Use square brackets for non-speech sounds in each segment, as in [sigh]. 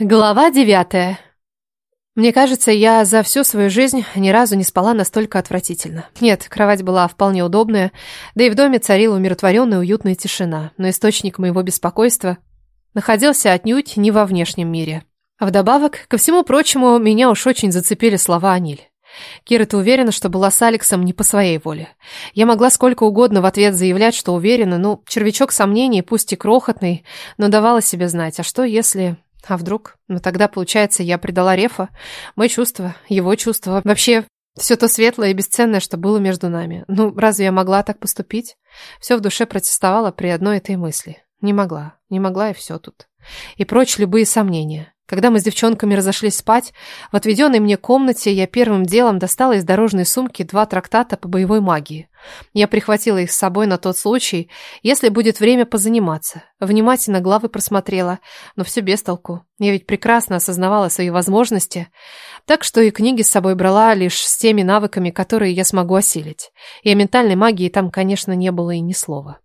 Глава девятая. Мне кажется, я за всю свою жизнь ни разу не спала настолько отвратительно. Нет, кровать была вполне удобная, да и в доме царила умиротворенная уютная тишина, но источник моего беспокойства находился отнюдь не во внешнем мире. А вдобавок, ко всему прочему, меня уж очень зацепили слова Аниль. Кира, ты уверена, что была с Алексом не по своей воле? Я могла сколько угодно в ответ заявлять, что уверена, ну, червячок сомнений, пусть и крохотный, но давала себе знать. А что если... А вдруг? Ну тогда, получается, я предала Рефа, мои чувства, его чувства, вообще все то светлое и бесценное, что было между нами. Ну, разве я могла так поступить? Все в душе протестовало при одной этой мысли. Не могла, не могла и все тут. И прочь любые сомнения. Когда мы с девчонками разошлись спать, в отведенной мне комнате я первым делом достала из дорожной сумки два трактата по боевой магии. Я прихватила их с собой на тот случай, если будет время позаниматься. Внимательно главы просмотрела, но все без толку. Я ведь прекрасно осознавала свои возможности, так что и книги с собой брала лишь с теми навыками, которые я смогу осилить. И о ментальной магии там, конечно, не было и ни слова.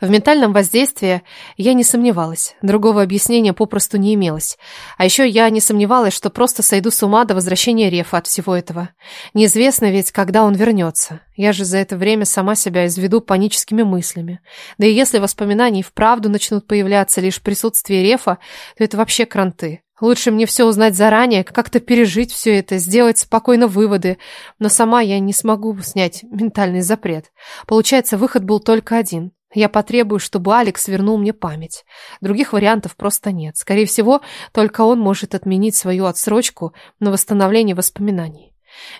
В ментальном воздействии я не сомневалась, другого объяснения попросту не имелось. А еще я не сомневалась, что просто сойду с ума до возвращения Рефа от всего этого. Неизвестно ведь, когда он вернется. Я же за это время сама себя изведу паническими мыслями. Да и если воспоминания вправду начнут появляться лишь в присутствии Рефа, то это вообще кранты. Лучше мне все узнать заранее, как-то пережить все это, сделать спокойно выводы. Но сама я не смогу снять ментальный запрет. Получается, выход был только один. Я потребую, чтобы Алекс вернул мне память. Других вариантов просто нет. Скорее всего, только он может отменить свою отсрочку на восстановление воспоминаний.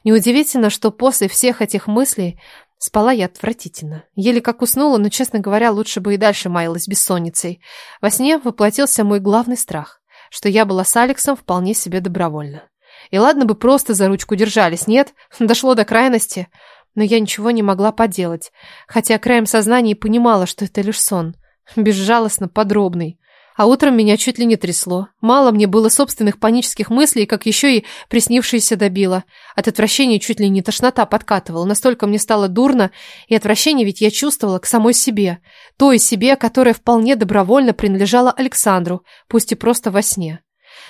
Неудивительно, что после всех этих мыслей спала я отвратительно. Еле как уснула, но, честно говоря, лучше бы и дальше маялась бессонницей. Во сне воплотился мой главный страх, что я была с Алексом вполне себе добровольно. И ладно бы просто за ручку держались, нет? [laughs] Дошло до крайности но я ничего не могла поделать, хотя краем сознания понимала, что это лишь сон, безжалостно подробный. А утром меня чуть ли не трясло. Мало мне было собственных панических мыслей, как еще и приснившееся добило. От отвращения чуть ли не тошнота подкатывала. Настолько мне стало дурно, и отвращение ведь я чувствовала к самой себе. Той себе, которая вполне добровольно принадлежала Александру, пусть и просто во сне.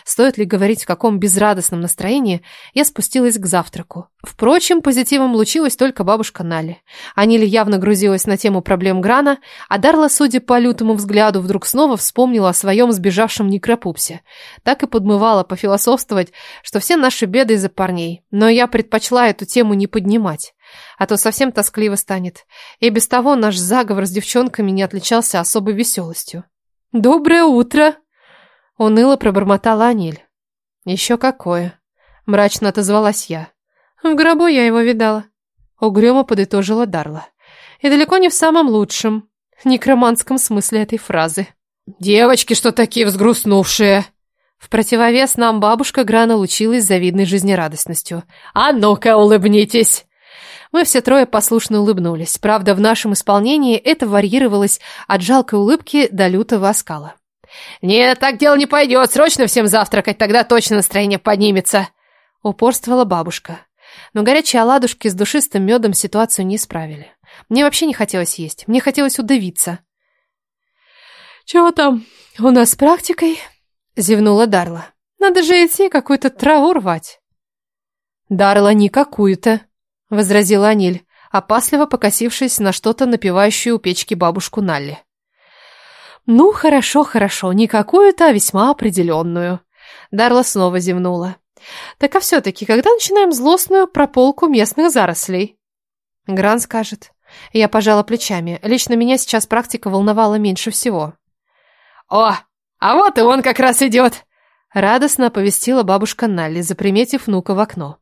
Стоит ли говорить, в каком безрадостном настроении я спустилась к завтраку. Впрочем, позитивом лучилась только бабушка Нали. Анили явно грузилась на тему проблем Грана, а Дарла, судя по лютому взгляду, вдруг снова вспомнила о своем сбежавшем некропупсе. Так и подмывала пофилософствовать, что все наши беды из-за парней. Но я предпочла эту тему не поднимать а то совсем тоскливо станет. И без того наш заговор с девчонками не отличался особой веселостью. «Доброе утро!» Уныло пробормотала Аниль. «Еще какое!» Мрачно отозвалась я. «В гробу я его видала». Угрюмо подытожила Дарла. «И далеко не в самом лучшем, некроманском смысле этой фразы». «Девочки, что такие взгрустнувшие!» В противовес нам бабушка Грана лучилась завидной жизнерадостностью. «А ну-ка, улыбнитесь!» Мы все трое послушно улыбнулись. Правда, в нашем исполнении это варьировалось от жалкой улыбки до лютого оскала. «Нет, так дело не пойдет. Срочно всем завтракать, тогда точно настроение поднимется», — упорствовала бабушка. Но горячие оладушки с душистым медом ситуацию не исправили. Мне вообще не хотелось есть, мне хотелось удавиться. «Чего там у нас с практикой?» — зевнула Дарла. «Надо же идти какую-то траву рвать». «Дарла не какую-то», — возразила Аниль, опасливо покосившись на что-то напивающую у печки бабушку Налли. «Ну, хорошо, хорошо, не какую-то, а весьма определенную». Дарла снова зевнула. «Так а все-таки, когда начинаем злостную прополку местных зарослей?» Гран скажет. Я пожала плечами. Лично меня сейчас практика волновала меньше всего. «О, а вот и он как раз идет!» Радостно оповестила бабушка Налли, заприметив внука в окно.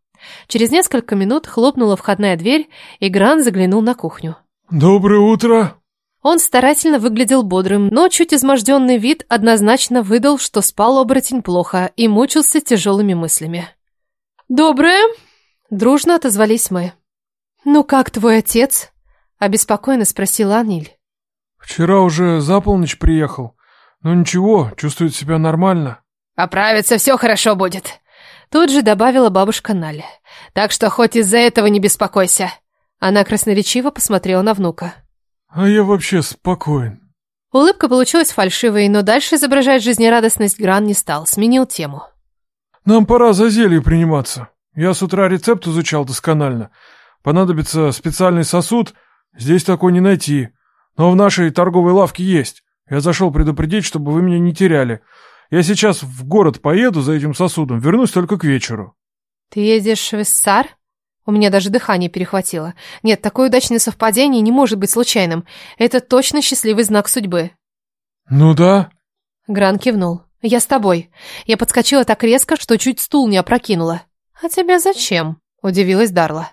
Через несколько минут хлопнула входная дверь, и Гран заглянул на кухню. «Доброе утро!» Он старательно выглядел бодрым, но чуть изможденный вид однозначно выдал, что спал оборотень плохо и мучился тяжелыми мыслями. «Доброе!» – дружно отозвались мы. «Ну как твой отец?» – обеспокоенно спросила Аниль. «Вчера уже за полночь приехал. Но ничего, чувствует себя нормально». «Оправиться все хорошо будет», – тут же добавила бабушка Наля. «Так что хоть из-за этого не беспокойся». Она красноречиво посмотрела на внука. А я вообще спокоен. Улыбка получилась фальшивой, но дальше изображать жизнерадостность Гран не стал, сменил тему. «Нам пора за зелье приниматься. Я с утра рецепт изучал досконально. Понадобится специальный сосуд, здесь такой не найти. Но в нашей торговой лавке есть. Я зашел предупредить, чтобы вы меня не теряли. Я сейчас в город поеду за этим сосудом, вернусь только к вечеру». «Ты едешь в Иссар?» У меня даже дыхание перехватило. Нет, такое удачное совпадение не может быть случайным. Это точно счастливый знак судьбы. «Ну да». Гран кивнул. «Я с тобой». Я подскочила так резко, что чуть стул не опрокинула. «А тебе зачем?» – удивилась Дарла.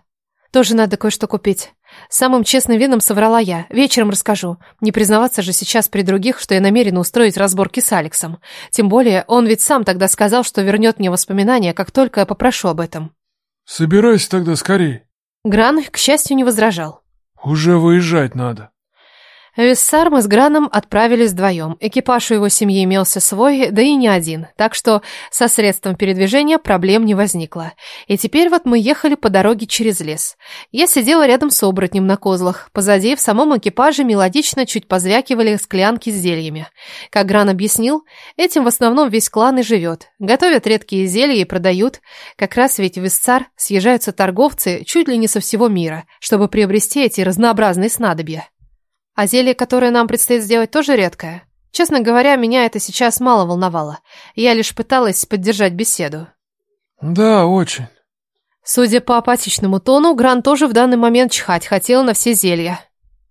«Тоже надо кое-что купить». Самым честным видом соврала я. Вечером расскажу. Не признаваться же сейчас при других, что я намерена устроить разборки с Алексом. Тем более, он ведь сам тогда сказал, что вернет мне воспоминания, как только я попрошу об этом. «Собирайся тогда скорей». Гран, к счастью, не возражал. «Уже выезжать надо». Виссар мы с Граном отправились вдвоем. Экипаж у его семьи имелся свой, да и не один, так что со средством передвижения проблем не возникло. И теперь вот мы ехали по дороге через лес. Я сидела рядом с оборотнем на козлах. Позади в самом экипаже мелодично чуть позвякивали склянки с зельями. Как Гран объяснил, этим в основном весь клан и живет. Готовят редкие зелья и продают. Как раз ведь в Виссар съезжаются торговцы чуть ли не со всего мира, чтобы приобрести эти разнообразные снадобья. А зелье, которое нам предстоит сделать, тоже редкое. Честно говоря, меня это сейчас мало волновало. Я лишь пыталась поддержать беседу. Да, очень. Судя по апатичному тону, Гран тоже в данный момент чихать хотел на все зелья.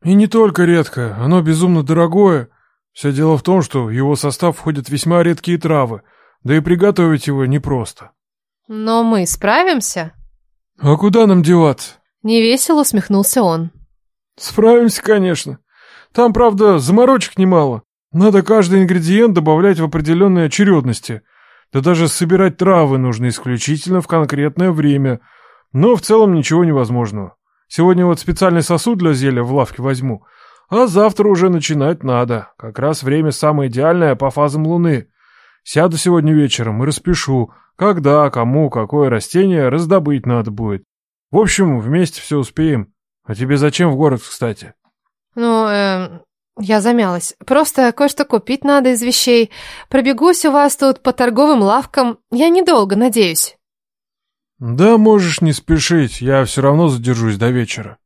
И не только редкое, оно безумно дорогое. Все дело в том, что в его состав входят весьма редкие травы, да и приготовить его непросто. Но мы справимся? А куда нам деваться? Невесело усмехнулся он. Справимся, конечно. Там, правда, заморочек немало. Надо каждый ингредиент добавлять в определенной очередности. Да даже собирать травы нужно исключительно в конкретное время. Но в целом ничего невозможного. Сегодня вот специальный сосуд для зелья в лавке возьму. А завтра уже начинать надо. Как раз время самое идеальное по фазам Луны. Сяду сегодня вечером и распишу, когда, кому, какое растение раздобыть надо будет. В общем, вместе все успеем. А тебе зачем в город, кстати? Ну, э, я замялась. Просто кое-что купить надо из вещей. Пробегусь у вас тут по торговым лавкам. Я недолго, надеюсь. Да, можешь не спешить. Я все равно задержусь до вечера.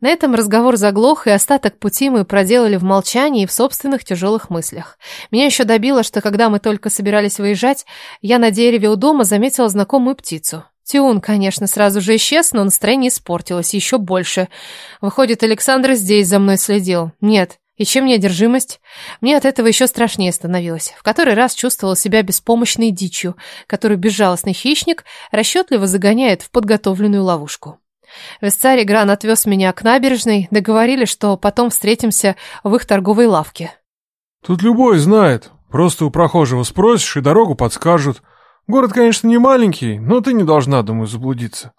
На этом разговор заглох, и остаток пути мы проделали в молчании и в собственных тяжелых мыслях. Меня еще добило, что когда мы только собирались выезжать, я на дереве у дома заметила знакомую птицу. Тиун, конечно, сразу же исчез, но настроение испортилось еще больше. Выходит, Александр здесь за мной следил. Нет. И чем неодержимость? Мне от этого еще страшнее становилось. В который раз чувствовала себя беспомощной дичью, которую безжалостный хищник расчетливо загоняет в подготовленную ловушку. Вестцарь Гран отвез меня к набережной, договорились, что потом встретимся в их торговой лавке. «Тут любой знает. Просто у прохожего спросишь, и дорогу подскажут. Город, конечно, не маленький, но ты не должна, думаю, заблудиться.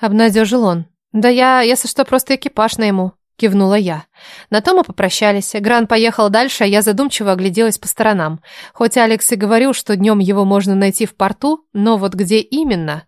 Обнадежил он. Да я, если что, просто экипаж найму. Кивнула я. На то мы попрощались. Гран поехал дальше, а я задумчиво огляделась по сторонам. Хоть Алекс и говорил, что днем его можно найти в порту, но вот где именно?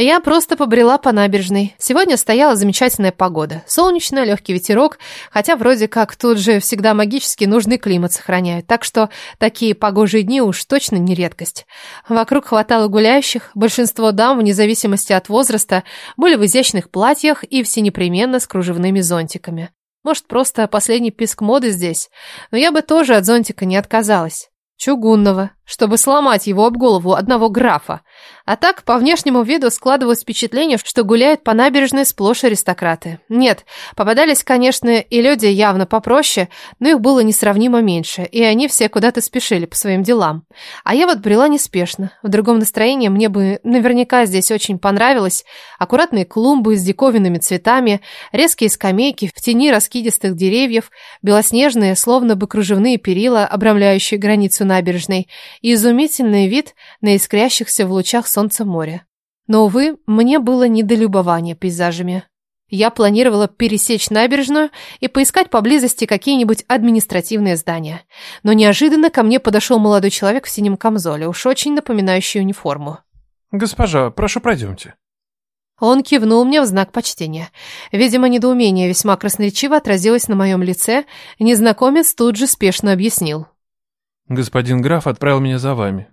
Я просто побрела по набережной. Сегодня стояла замечательная погода. Солнечно, легкий ветерок, хотя вроде как тут же всегда магически нужный климат сохраняют, так что такие погожие дни уж точно не редкость. Вокруг хватало гуляющих, большинство дам, вне зависимости от возраста, были в изящных платьях и все непременно с кружевными зонтиками. Может, просто последний писк моды здесь, но я бы тоже от зонтика не отказалась. Чугунного, чтобы сломать его об голову одного графа. А так, по внешнему виду складывалось впечатление, что гуляют по набережной сплошь аристократы. Нет, попадались, конечно, и люди явно попроще, но их было несравнимо меньше, и они все куда-то спешили по своим делам. А я вот брела неспешно. В другом настроении мне бы наверняка здесь очень понравилось. Аккуратные клумбы с диковинными цветами, резкие скамейки в тени раскидистых деревьев, белоснежные, словно бы кружевные перила, обрамляющие границу набережной, и изумительный вид на искрящихся в лучах солнца море. Но, увы, мне было не до любования пейзажами. Я планировала пересечь набережную и поискать поблизости какие-нибудь административные здания. Но неожиданно ко мне подошел молодой человек в синем камзоле, уж очень напоминающий униформу. «Госпожа, прошу, пройдемте». Он кивнул мне в знак почтения. Видимо, недоумение весьма красноречиво отразилось на моем лице, незнакомец тут же спешно объяснил. «Господин граф отправил меня за вами».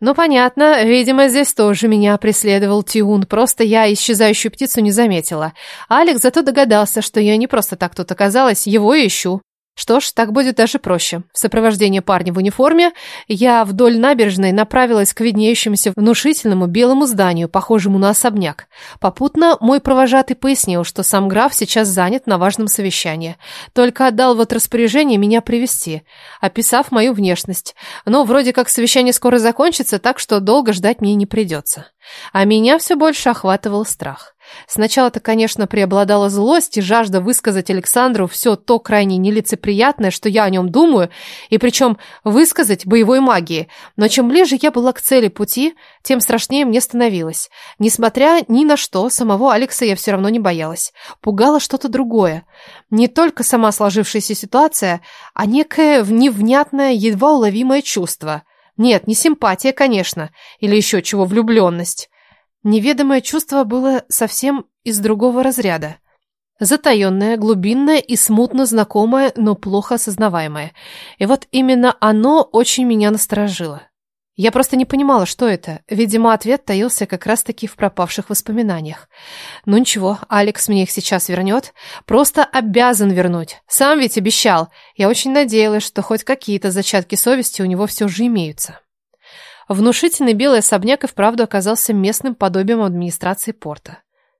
Ну, понятно, видимо, здесь тоже меня преследовал Тиун, просто я исчезающую птицу не заметила. Алекс зато догадался, что я не просто так тут оказалась, его ищу. Что ж, так будет даже проще. В сопровождении парня в униформе я вдоль набережной направилась к виднеющемуся внушительному белому зданию, похожему на особняк. Попутно мой провожатый пояснил, что сам граф сейчас занят на важном совещании. Только отдал вот распоряжение меня привести, описав мою внешность. Но вроде как совещание скоро закончится, так что долго ждать мне не придется. А меня все больше охватывал страх. Сначала-то, конечно, преобладала злость и жажда высказать Александру все то крайне нелицеприятное, что я о нем думаю, и причем высказать боевой магии. Но чем ближе я была к цели пути, тем страшнее мне становилось. Несмотря ни на что, самого Алекса я все равно не боялась. Пугало что-то другое. Не только сама сложившаяся ситуация, а некое невнятное, едва уловимое чувство. Нет, не симпатия, конечно, или еще чего, влюбленность. Неведомое чувство было совсем из другого разряда. Затаенное, глубинное и смутно знакомое, но плохо осознаваемое. И вот именно оно очень меня насторожило. Я просто не понимала, что это. Видимо, ответ таился как раз-таки в пропавших воспоминаниях. Ну ничего, Алекс мне их сейчас вернет. Просто обязан вернуть. Сам ведь обещал. Я очень надеялась, что хоть какие-то зачатки совести у него все же имеются. Внушительный белый особняк и вправду оказался местным подобием администрации порта.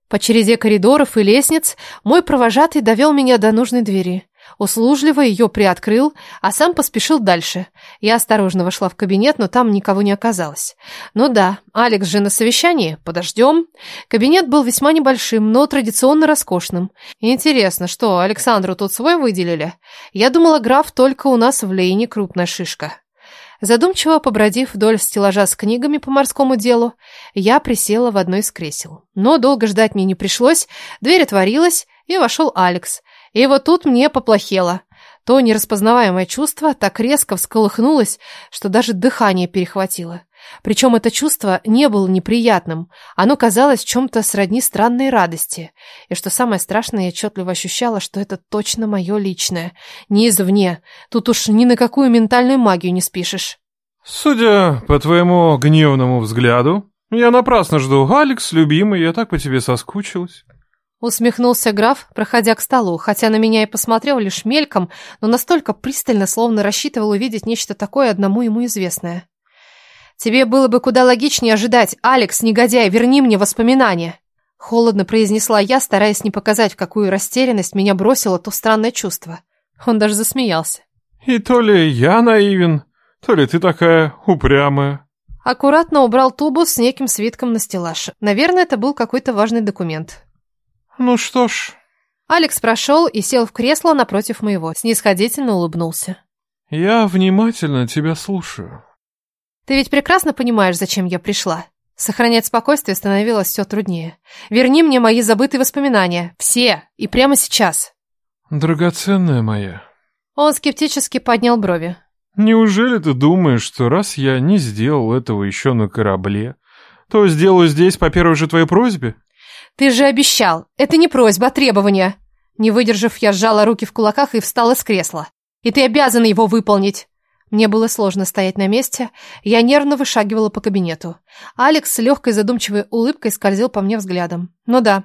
По череде коридоров и лестниц мой провожатый довел меня до нужной двери. Услужливо ее приоткрыл, а сам поспешил дальше. Я осторожно вошла в кабинет, но там никого не оказалось. Ну да, Алекс же на совещании, подождем. Кабинет был весьма небольшим, но традиционно роскошным. Интересно, что, Александру тут свой выделили? Я думала, граф только у нас в Лейне крупная шишка. Задумчиво побродив вдоль стеллажа с книгами по морскому делу, я присела в одно из кресел. Но долго ждать мне не пришлось, дверь отворилась, и вошел Алекс. И вот тут мне поплохело. То нераспознаваемое чувство так резко всколыхнулось, что даже дыхание перехватило. Причем это чувство не было неприятным, оно казалось чем-то сродни странной радости. И что самое страшное, я отчетливо ощущала, что это точно мое личное, не извне. Тут уж ни на какую ментальную магию не спишешь. «Судя по твоему гневному взгляду, я напрасно жду. Алекс, любимый, я так по тебе соскучилась». Усмехнулся граф, проходя к столу, хотя на меня и посмотрел лишь мельком, но настолько пристально, словно рассчитывал увидеть нечто такое одному ему известное. «Тебе было бы куда логичнее ожидать. Алекс, негодяй, верни мне воспоминания!» Холодно произнесла я, стараясь не показать, в какую растерянность меня бросило то странное чувство. Он даже засмеялся. «И то ли я наивен, то ли ты такая упрямая». Аккуратно убрал тубус с неким свитком на стеллаж. Наверное, это был какой-то важный документ. «Ну что ж...» Алекс прошел и сел в кресло напротив моего, снисходительно улыбнулся. «Я внимательно тебя слушаю». Ты ведь прекрасно понимаешь, зачем я пришла. Сохранять спокойствие становилось все труднее. Верни мне мои забытые воспоминания. Все. И прямо сейчас. Драгоценная моя. Он скептически поднял брови. Неужели ты думаешь, что раз я не сделал этого еще на корабле, то сделаю здесь по первой же твоей просьбе? Ты же обещал. Это не просьба, а требование. Не выдержав, я сжала руки в кулаках и встала с кресла. И ты обязан его выполнить. Мне было сложно стоять на месте, я нервно вышагивала по кабинету. Алекс с легкой задумчивой улыбкой скользил по мне взглядом. Ну да,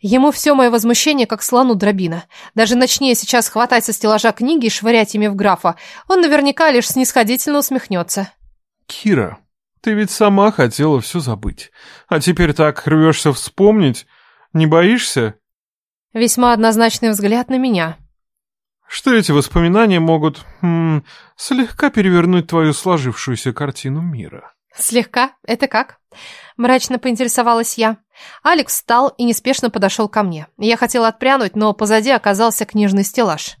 ему все мое возмущение как слону дробина. Даже начни сейчас хватать со стеллажа книги и швырять ими в графа, он наверняка лишь снисходительно усмехнется. «Кира, ты ведь сама хотела все забыть, а теперь так рвешься вспомнить. Не боишься?» Весьма однозначный взгляд на меня что эти воспоминания могут м, слегка перевернуть твою сложившуюся картину мира. Слегка? Это как? Мрачно поинтересовалась я. Алекс встал и неспешно подошел ко мне. Я хотела отпрянуть, но позади оказался книжный стеллаж.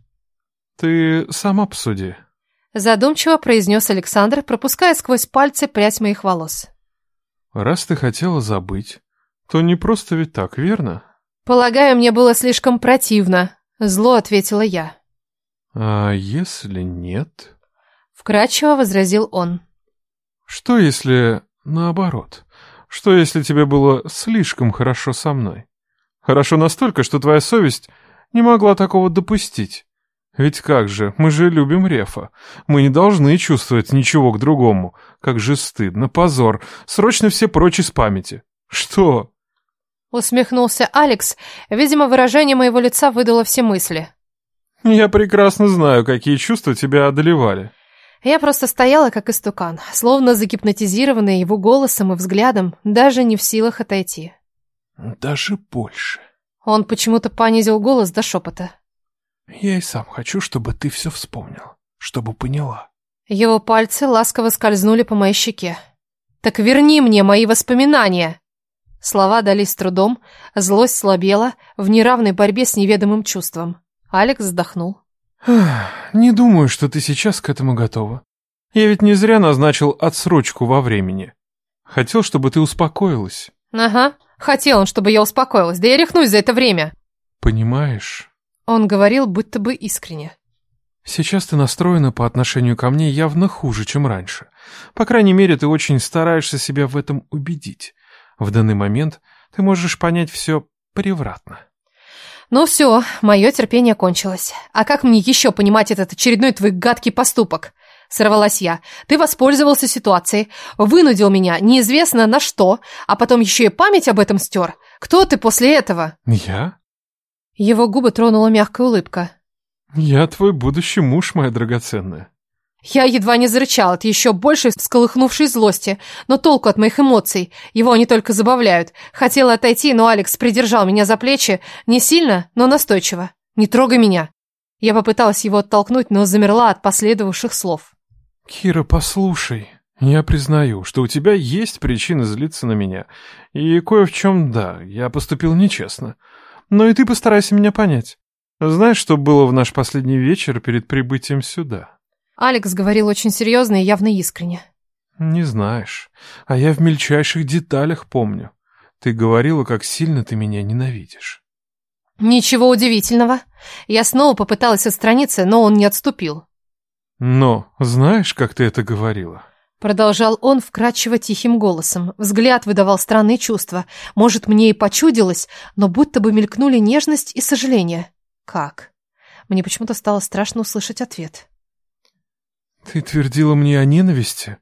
Ты сама посуди. Задумчиво произнес Александр, пропуская сквозь пальцы прядь моих волос. Раз ты хотела забыть, то не просто ведь так, верно? Полагаю, мне было слишком противно. Зло ответила я. «А если нет?» Вкратчиво возразил он. «Что если наоборот? Что если тебе было слишком хорошо со мной? Хорошо настолько, что твоя совесть не могла такого допустить. Ведь как же, мы же любим Рефа. Мы не должны чувствовать ничего к другому. Как же стыдно, позор. Срочно все прочь из памяти. Что? Усмехнулся Алекс. Видимо, выражение моего лица выдало все мысли. Я прекрасно знаю, какие чувства тебя одолевали. Я просто стояла как истукан, словно загипнотизированная его голосом и взглядом, даже не в силах отойти. Даже больше. Он почему-то понизил голос до шепота. Я и сам хочу, чтобы ты все вспомнил, чтобы поняла. Его пальцы ласково скользнули по моей щеке. «Так верни мне мои воспоминания!» Слова дались трудом, злость слабела в неравной борьбе с неведомым чувством. Алекс вздохнул. «Не думаю, что ты сейчас к этому готова. Я ведь не зря назначил отсрочку во времени. Хотел, чтобы ты успокоилась». «Ага, хотел он, чтобы я успокоилась, да я рехнусь за это время». «Понимаешь?» Он говорил будто бы искренне. «Сейчас ты настроена по отношению ко мне явно хуже, чем раньше. По крайней мере, ты очень стараешься себя в этом убедить. В данный момент ты можешь понять все превратно». «Ну все, мое терпение кончилось. А как мне еще понимать этот очередной твой гадкий поступок?» Сорвалась я. «Ты воспользовался ситуацией, вынудил меня неизвестно на что, а потом еще и память об этом стер. Кто ты после этого?» «Я?» Его губы тронула мягкая улыбка. «Я твой будущий муж, моя драгоценная». Я едва не зарычал от еще большей всколыхнувшей злости, но толку от моих эмоций. Его они только забавляют. Хотела отойти, но Алекс придержал меня за плечи. Не сильно, но настойчиво. «Не трогай меня». Я попыталась его оттолкнуть, но замерла от последовавших слов. «Кира, послушай. Я признаю, что у тебя есть причины злиться на меня. И кое в чем, да, я поступил нечестно. Но и ты постарайся меня понять. Знаешь, что было в наш последний вечер перед прибытием сюда?» Алекс говорил очень серьезно и явно искренне. «Не знаешь. А я в мельчайших деталях помню. Ты говорила, как сильно ты меня ненавидишь». «Ничего удивительного. Я снова попыталась отстраниться, но он не отступил». «Но знаешь, как ты это говорила?» Продолжал он вкрадчиво тихим голосом. Взгляд выдавал странные чувства. Может, мне и почудилось, но будто бы мелькнули нежность и сожаление. Как? Мне почему-то стало страшно услышать ответ. Ты твердила мне о ненависти,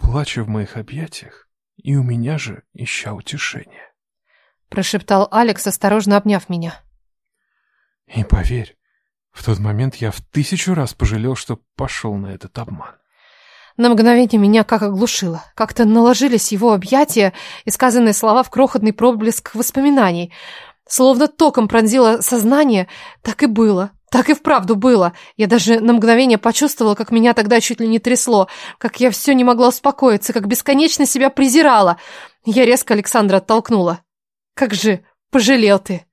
плача в моих объятиях, и у меня же ища утешение. Прошептал Алекс, осторожно обняв меня. И поверь, в тот момент я в тысячу раз пожалел, что пошел на этот обман. На мгновение меня как оглушило. Как-то наложились его объятия и сказанные слова в крохотный проблеск воспоминаний. Словно током пронзило сознание, так и было. Так и вправду было. Я даже на мгновение почувствовала, как меня тогда чуть ли не трясло, как я все не могла успокоиться, как бесконечно себя презирала. Я резко Александра оттолкнула. «Как же пожалел ты!»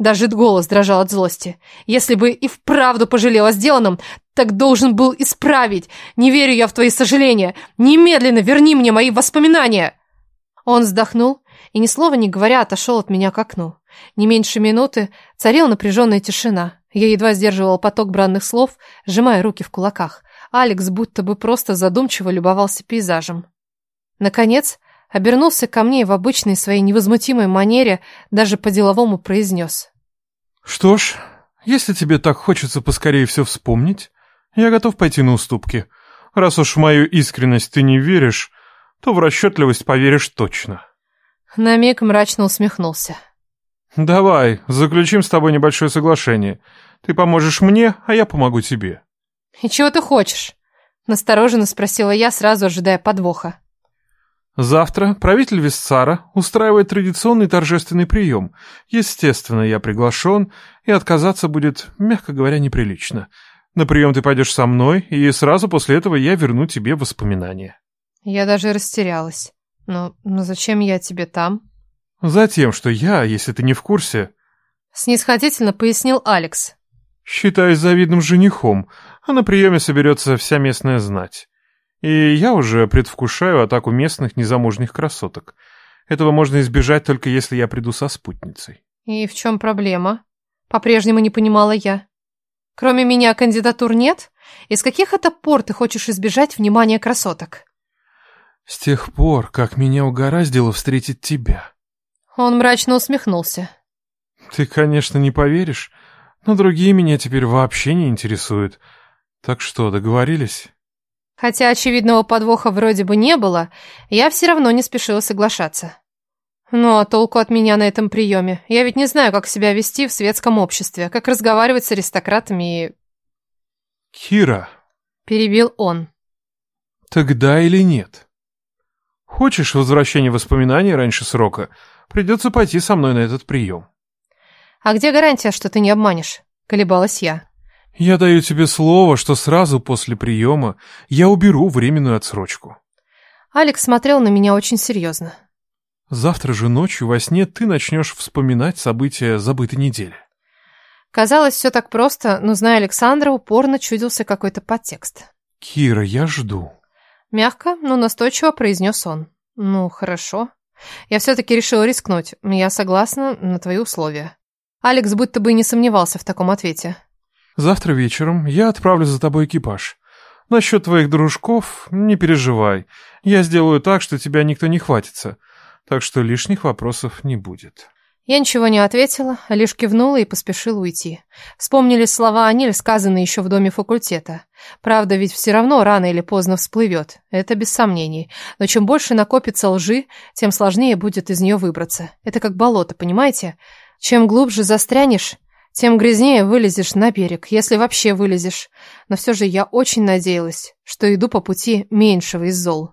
Даже голос дрожал от злости. Если бы и вправду пожалел о сделанном, так должен был исправить. Не верю я в твои сожаления. Немедленно верни мне мои воспоминания. Он вздохнул и, ни слова не говоря, отошел от меня к окну. Не меньше минуты царила напряженная тишина. Я едва сдерживала поток бранных слов, сжимая руки в кулаках. Алекс будто бы просто задумчиво любовался пейзажем. Наконец, обернулся ко мне и в обычной своей невозмутимой манере даже по-деловому произнес. «Что ж, если тебе так хочется поскорее все вспомнить, я готов пойти на уступки. Раз уж в мою искренность ты не веришь, то в расчетливость поверишь точно». На миг мрачно усмехнулся. «Давай, заключим с тобой небольшое соглашение. Ты поможешь мне, а я помогу тебе». «И чего ты хочешь?» Настороженно спросила я, сразу ожидая подвоха. Завтра правитель Виссара устраивает традиционный торжественный прием. Естественно, я приглашен, и отказаться будет, мягко говоря, неприлично. На прием ты пойдешь со мной, и сразу после этого я верну тебе воспоминания. Я даже растерялась. Но, но зачем я тебе там? Затем, что я, если ты не в курсе... Снисходительно пояснил Алекс. Считаюсь завидным женихом, а на приеме соберется вся местная знать. И я уже предвкушаю атаку местных незамужних красоток. Этого можно избежать только если я приду со спутницей. И в чем проблема? По-прежнему не понимала я. Кроме меня кандидатур нет? Из каких это пор ты хочешь избежать внимания красоток? С тех пор, как меня угораздило встретить тебя. Он мрачно усмехнулся. Ты, конечно, не поверишь, но другие меня теперь вообще не интересуют. Так что, договорились? Хотя очевидного подвоха вроде бы не было, я все равно не спешила соглашаться. Ну, а толку от меня на этом приеме? Я ведь не знаю, как себя вести в светском обществе, как разговаривать с аристократами и... Кира, Перебил он. тогда или нет? Хочешь возвращения воспоминаний раньше срока? Придется пойти со мной на этот прием. А где гарантия, что ты не обманешь? Колебалась я. Я даю тебе слово, что сразу после приема я уберу временную отсрочку. Алекс смотрел на меня очень серьезно. Завтра же ночью во сне ты начнешь вспоминать события забытой недели. Казалось, все так просто, но, зная Александра, упорно чудился какой-то подтекст. Кира, я жду. Мягко, но настойчиво произнес он. Ну, хорошо. Я все-таки решила рискнуть. Я согласна на твои условия. Алекс будто бы и не сомневался в таком ответе. Завтра вечером я отправлю за тобой экипаж. Насчет твоих дружков не переживай. Я сделаю так, что тебя никто не хватится. Так что лишних вопросов не будет. Я ничего не ответила, лишь кивнула и поспешила уйти. Вспомнились слова Аниль, сказанные еще в доме факультета. Правда, ведь все равно рано или поздно всплывет. Это без сомнений. Но чем больше накопится лжи, тем сложнее будет из нее выбраться. Это как болото, понимаете? Чем глубже застрянешь, тем грязнее вылезешь на берег, если вообще вылезешь. Но все же я очень надеялась, что иду по пути меньшего из зол.